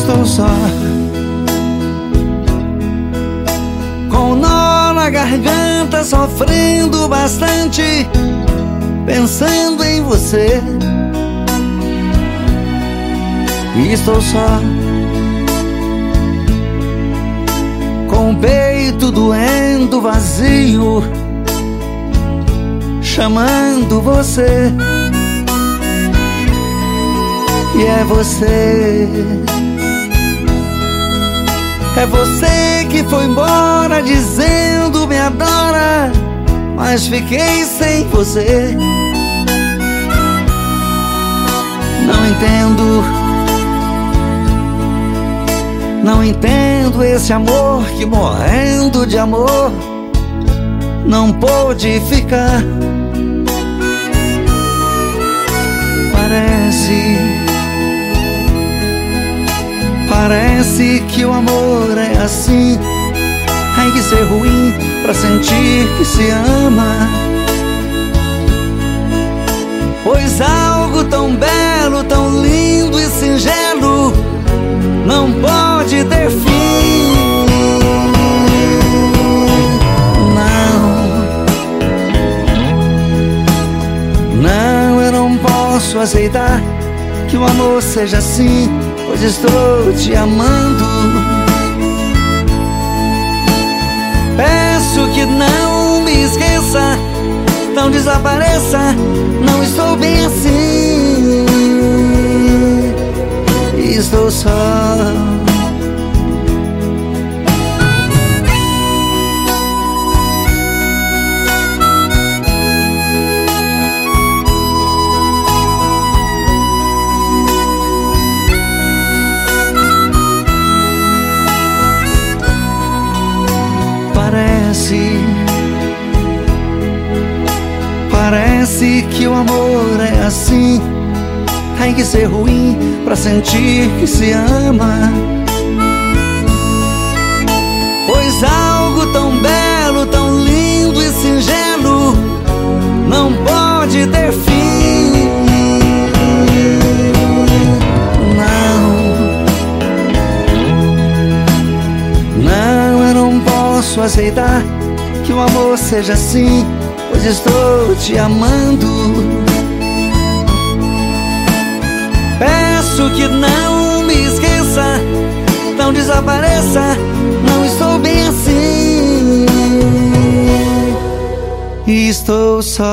estou só. Com nó na garganta Sofrendo bastante Pensando em você. Estou só. Com o peito doendo vazio Chamando você. E é você É você que foi embora Dizendo me adora Mas fiquei sem você Não entendo não entendo esse amor que morrendo de amor não pôde ficar. Parece, parece que o amor é assim. Tem que ser ruim pra sentir que se ama. Pois algo tão belo, tão lindo e singelo não pode ter fim. Não, não, eu não posso aceitar que o amor seja assim, pois estou te amando. Peço que não me esqueça, não desapareça, não estou bem assim estou só. Parece que o amor é assim tem que ser ruim pra sentir que se ama. Pois algo tão belo, tão lindo e singelo não pode ter fim. Não, não, eu não posso aceitar que o amor seja assim, pois estou te amando. Peço que não me esqueça, não desapareça, não estou bem assim. Estou só.